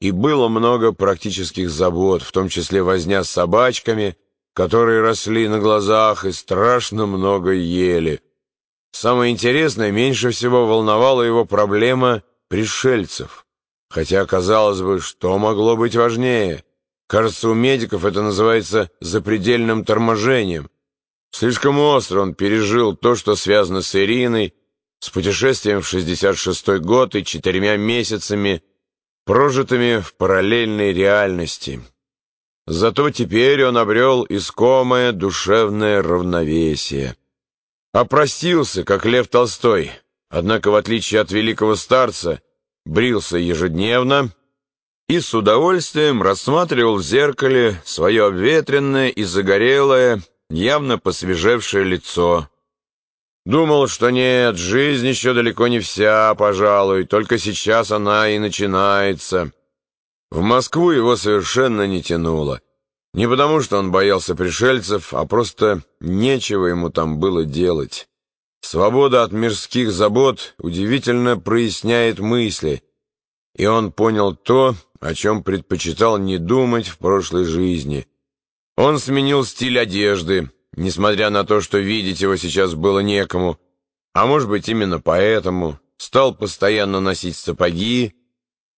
и было много практических забот, в том числе возня с собачками, которые росли на глазах и страшно много ели. Самое интересное, меньше всего волновала его проблема пришельцев. Хотя, казалось бы, что могло быть важнее? Кажется, у медиков это называется запредельным торможением. Слишком остро он пережил то, что связано с Ириной, с путешествием в 66-й год и четырьмя месяцами, прожитыми в параллельной реальности. Зато теперь он обрел искомое душевное равновесие. Опростился, как Лев Толстой, однако, в отличие от великого старца, брился ежедневно и с удовольствием рассматривал в зеркале свое обветренное и загорелое, явно посвежевшее лицо. Думал, что нет, жизнь еще далеко не вся, пожалуй, только сейчас она и начинается. В Москву его совершенно не тянуло. Не потому, что он боялся пришельцев, а просто нечего ему там было делать. Свобода от мирских забот удивительно проясняет мысли, и он понял то, о чем предпочитал не думать в прошлой жизни. Он сменил стиль одежды, несмотря на то, что видеть его сейчас было некому, а может быть именно поэтому, стал постоянно носить сапоги,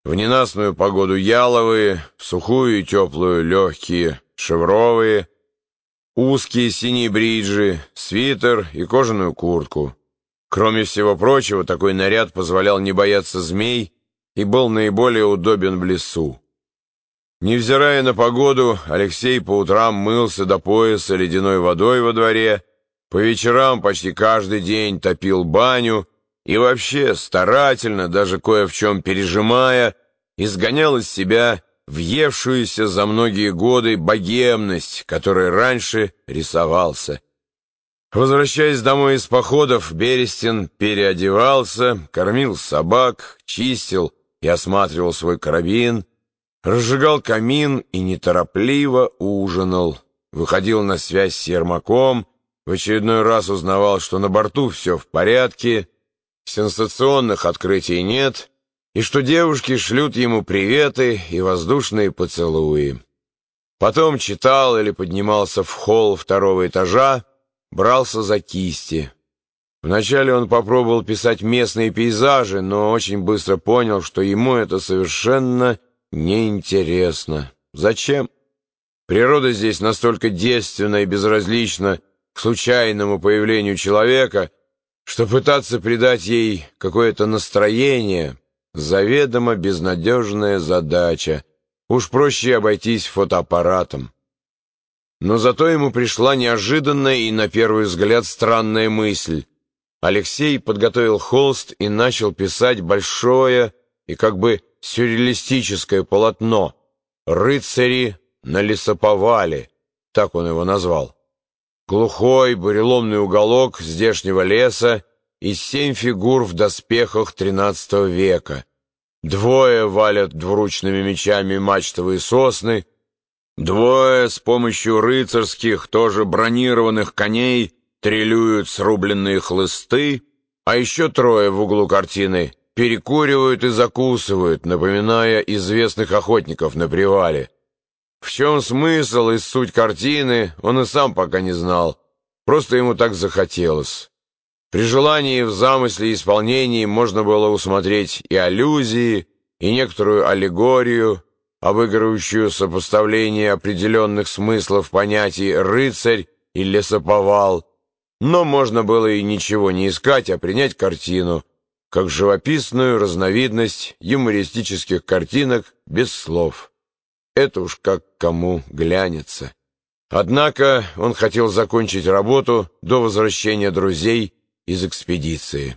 в ненастную погоду яловые, в сухую и теплую легкие, шевровые, узкие синие бриджи, свитер и кожаную куртку. Кроме всего прочего, такой наряд позволял не бояться змей и был наиболее удобен в лесу. Невзирая на погоду, Алексей по утрам мылся до пояса ледяной водой во дворе, по вечерам почти каждый день топил баню и вообще старательно, даже кое в чем пережимая, изгонял из себя въевшуюся за многие годы богемность, которой раньше рисовался. Возвращаясь домой из походов, Берестин переодевался, кормил собак, чистил и осматривал свой карабин, разжигал камин и неторопливо ужинал, выходил на связь с Ермаком, в очередной раз узнавал, что на борту все в порядке, сенсационных открытий нет, и что девушки шлют ему приветы и воздушные поцелуи. Потом читал или поднимался в холл второго этажа, брался за кисти. Вначале он попробовал писать местные пейзажи, но очень быстро понял, что ему это совершенно неинтересно. Зачем? Природа здесь настолько девственна и безразлична к случайному появлению человека, что пытаться придать ей какое-то настроение — заведомо безнадежная задача. Уж проще обойтись фотоаппаратом. Но зато ему пришла неожиданная и, на первый взгляд, странная мысль. Алексей подготовил холст и начал писать большое и как бы сюрреалистическое полотно «Рыцари на лесоповале», так он его назвал. Глухой буреломный уголок здешнего леса и семь фигур в доспехах XIII века. Двое валят двуручными мечами мачтовые сосны, двое с помощью рыцарских, тоже бронированных коней трелюют срубленные хлысты, а еще трое в углу картины перекуривают и закусывают, напоминая известных охотников на привале. В чем смысл и суть картины, он и сам пока не знал. Просто ему так захотелось. При желании в замысле исполнении можно было усмотреть и аллюзии, и некоторую аллегорию, обыгрывающую сопоставление определенных смыслов понятий «рыцарь» и «лесоповал». Но можно было и ничего не искать, а принять картину, как живописную разновидность юмористических картинок без слов. Это уж как кому глянется. Однако он хотел закончить работу до возвращения друзей из экспедиции.